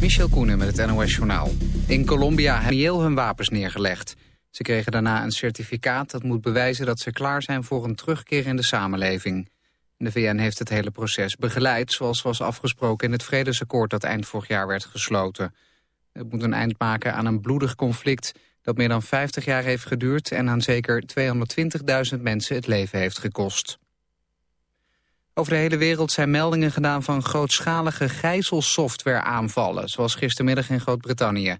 Michel Koenen met het NOS-journaal. In Colombia hebben heel hun wapens neergelegd. Ze kregen daarna een certificaat dat moet bewijzen dat ze klaar zijn voor een terugkeer in de samenleving. De VN heeft het hele proces begeleid, zoals was afgesproken in het vredesakkoord dat eind vorig jaar werd gesloten. Het moet een eind maken aan een bloedig conflict dat meer dan 50 jaar heeft geduurd en aan zeker 220.000 mensen het leven heeft gekost. Over de hele wereld zijn meldingen gedaan van grootschalige gijzelsoftware-aanvallen, zoals gistermiddag in Groot-Brittannië.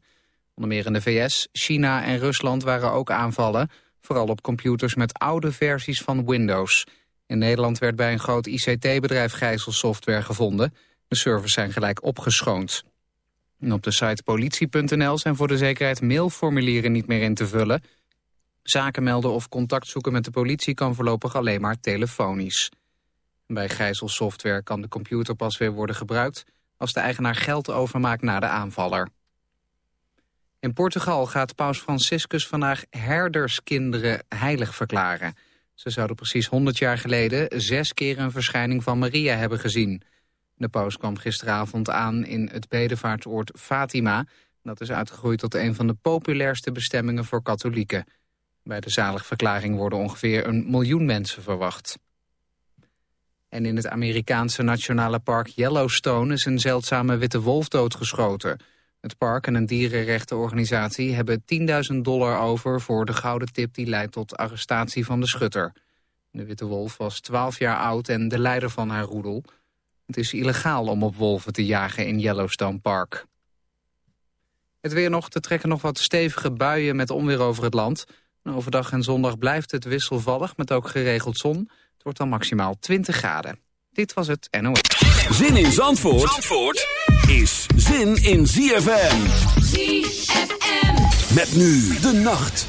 Onder meer in de VS, China en Rusland waren ook aanvallen, vooral op computers met oude versies van Windows. In Nederland werd bij een groot ICT-bedrijf gijzelsoftware gevonden. De servers zijn gelijk opgeschoond. En op de site politie.nl zijn voor de zekerheid mailformulieren niet meer in te vullen. Zaken melden of contact zoeken met de politie kan voorlopig alleen maar telefonisch. Bij gijzelsoftware kan de computer pas weer worden gebruikt... als de eigenaar geld overmaakt naar de aanvaller. In Portugal gaat paus Franciscus vandaag herderskinderen heilig verklaren. Ze zouden precies 100 jaar geleden zes keer een verschijning van Maria hebben gezien. De paus kwam gisteravond aan in het bedevaartsoord Fatima. Dat is uitgegroeid tot een van de populairste bestemmingen voor katholieken. Bij de zaligverklaring worden ongeveer een miljoen mensen verwacht. En in het Amerikaanse nationale park Yellowstone is een zeldzame witte wolf doodgeschoten. Het park en een dierenrechtenorganisatie hebben 10.000 dollar over voor de gouden tip die leidt tot arrestatie van de schutter. De witte wolf was 12 jaar oud en de leider van haar roedel. Het is illegaal om op wolven te jagen in Yellowstone Park. Het weer nog, te trekken nog wat stevige buien met onweer over het land. Overdag en zondag blijft het wisselvallig met ook geregeld zon wordt dan maximaal 20 graden. Dit was het NOS. Zin in Zandvoort, Zandvoort is zin in ZFM. ZFM. Met nu de nacht.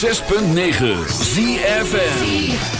106.9 ZFN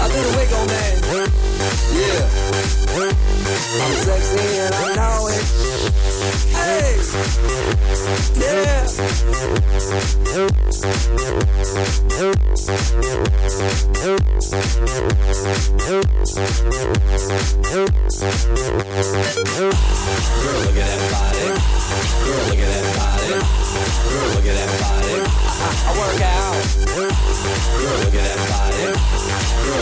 I do the wiggle, man. Yeah. I'm sexy and I know it. Hey. Yeah. Girl, look at that body. Girl, look at that body. Girl, look at that body. I, I work out. Girl, look at that body. Girl,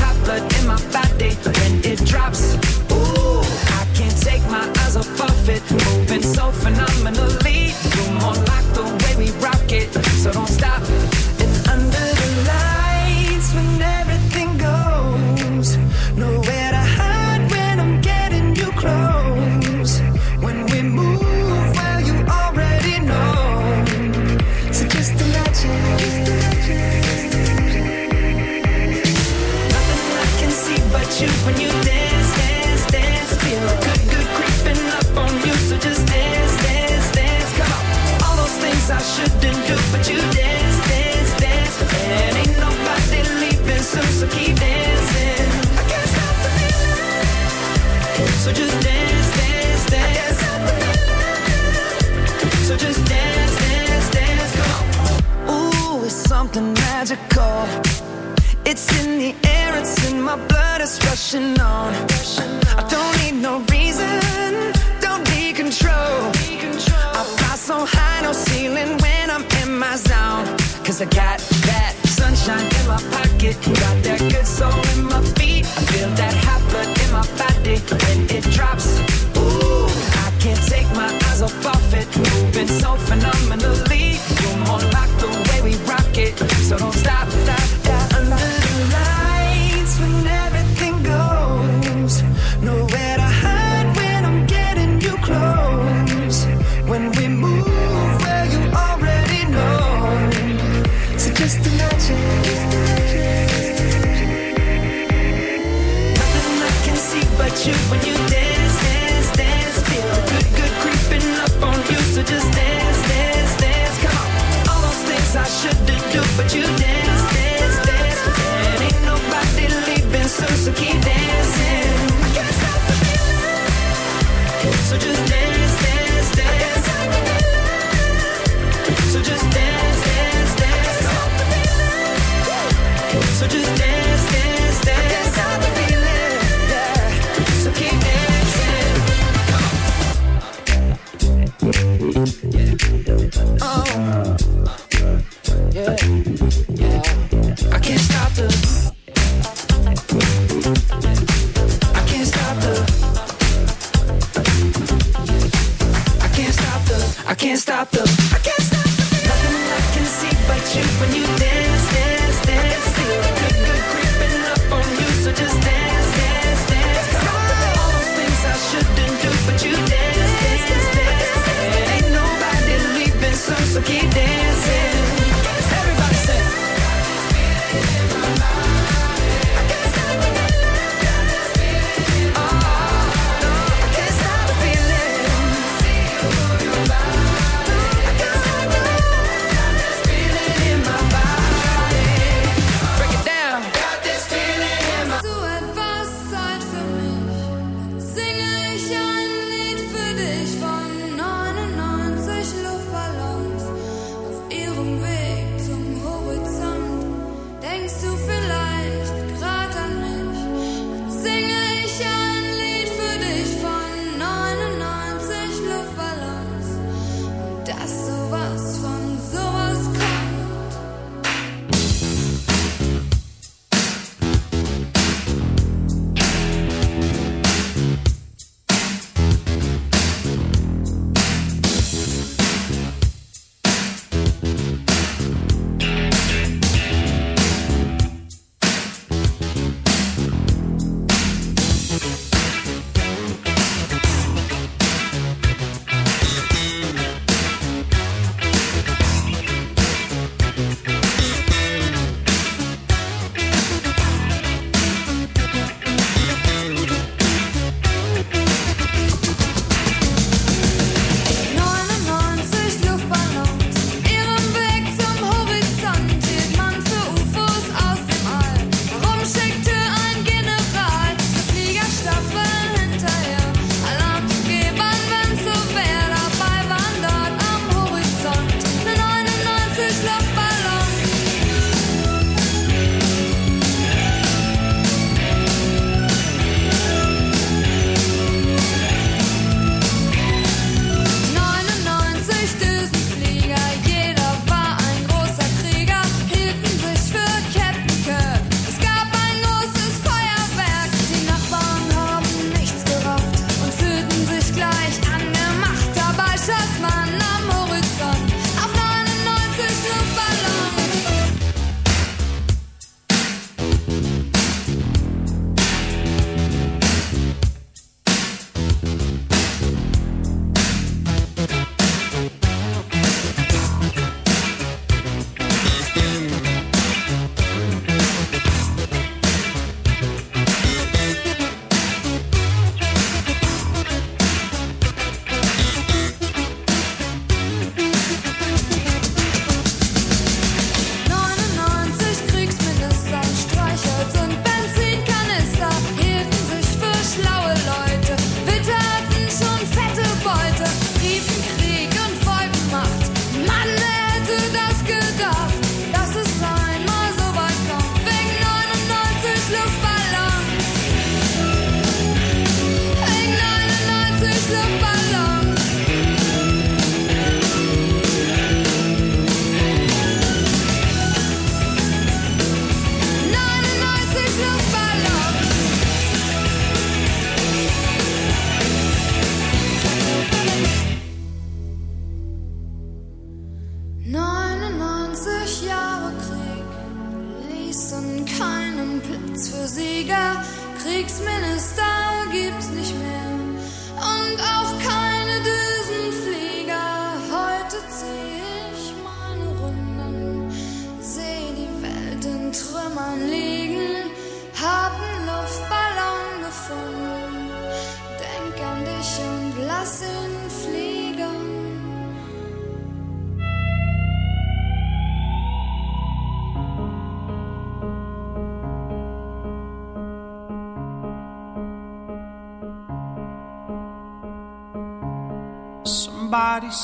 So just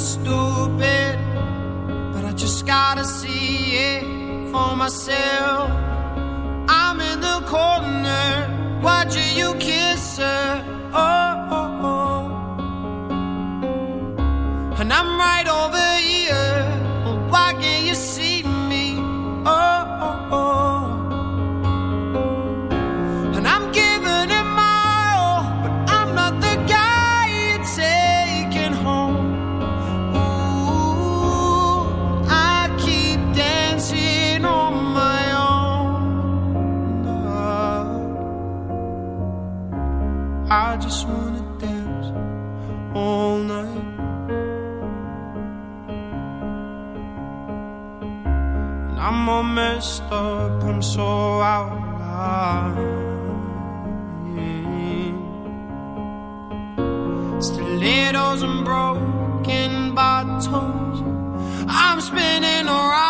stupid, but I just gotta see it for myself. I'm in the corner, watching you. Keep so out of still Mm. Stilettos and broken bottles. I'm spinning around.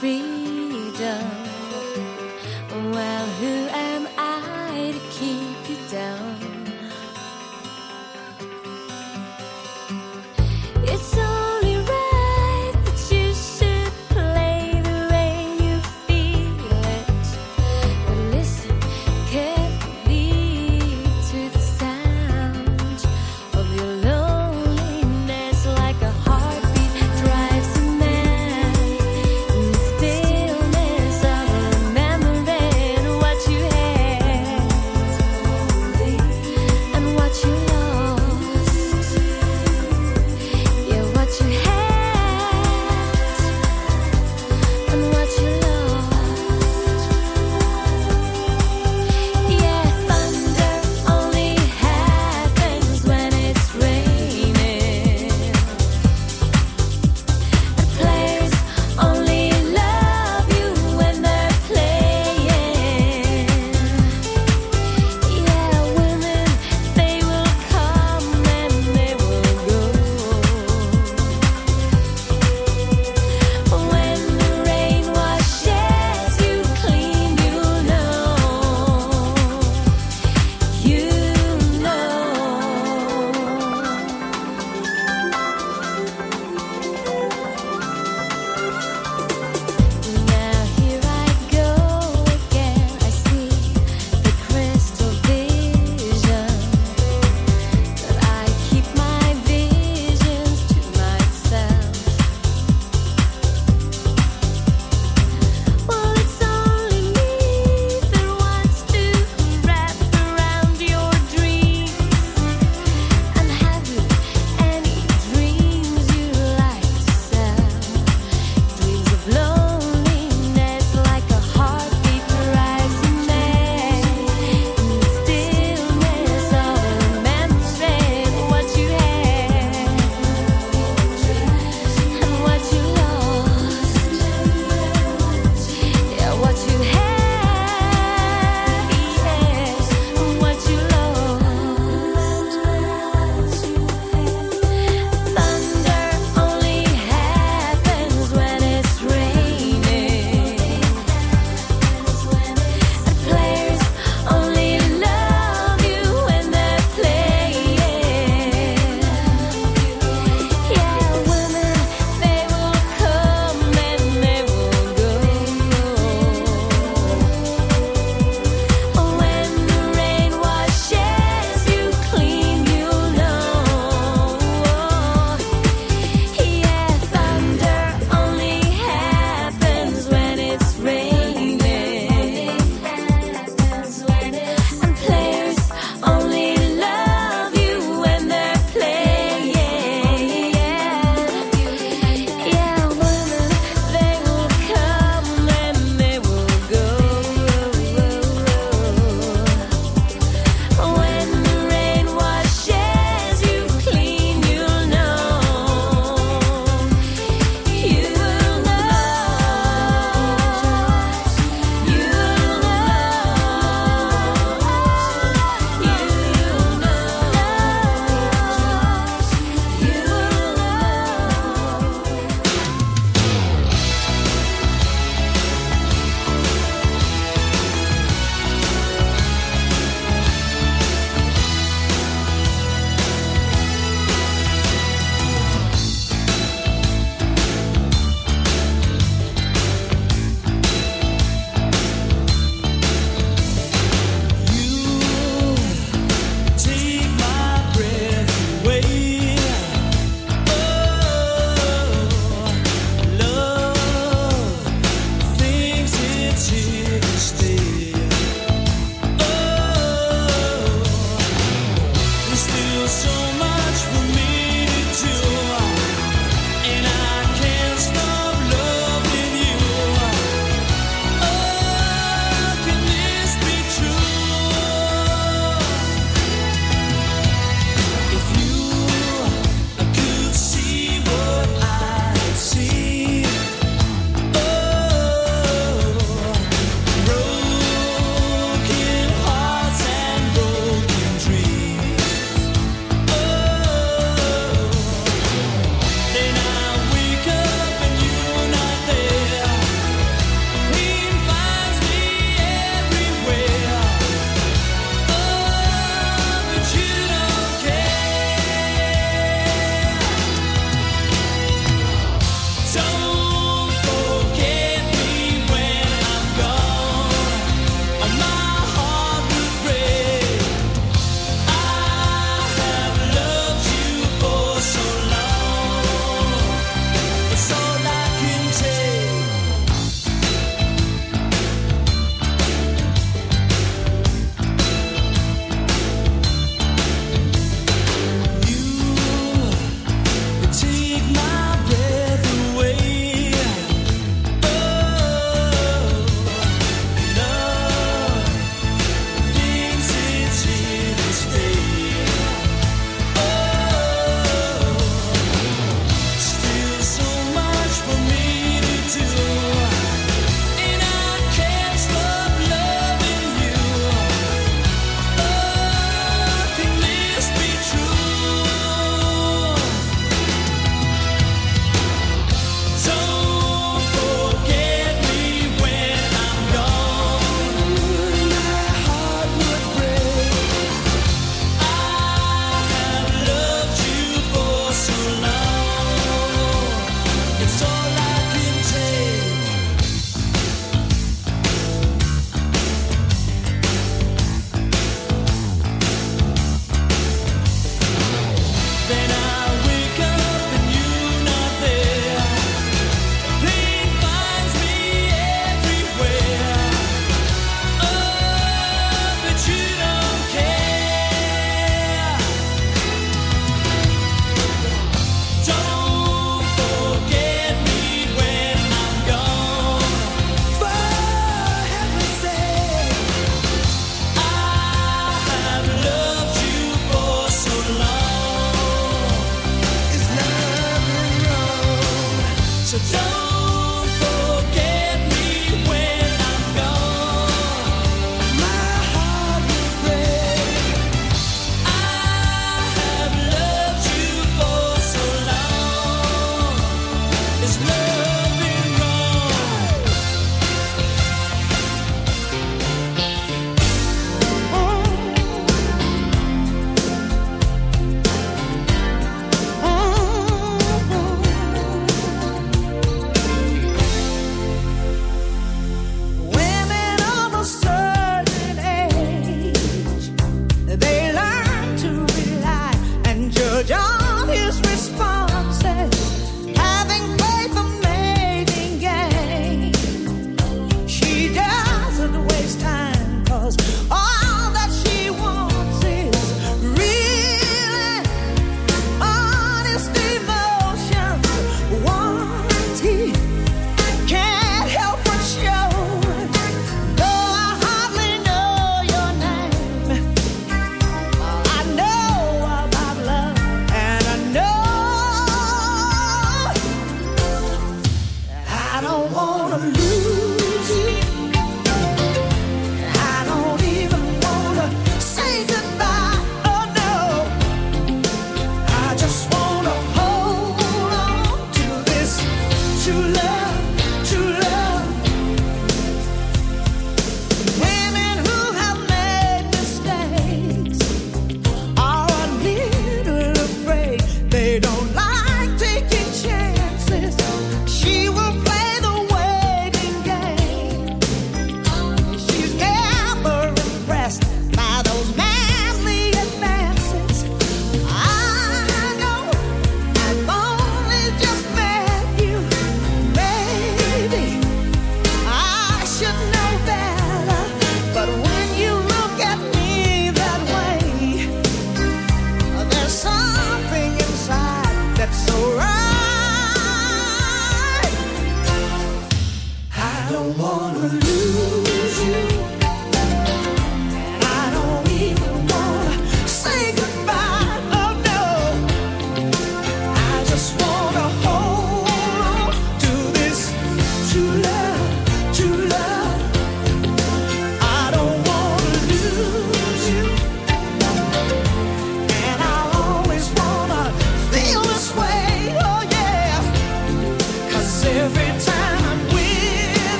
Freedom.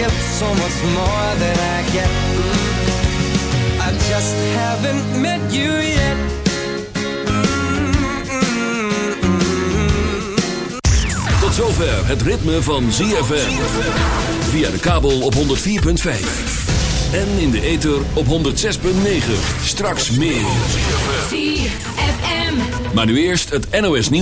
Give so much more than I get. I just haven't met you yet. Tot zover het ritme van ZFM. Via de kabel op 104.5. En in de ether op 106.9. Straks meer. ZFM. Maar nu eerst het NOS nieuws.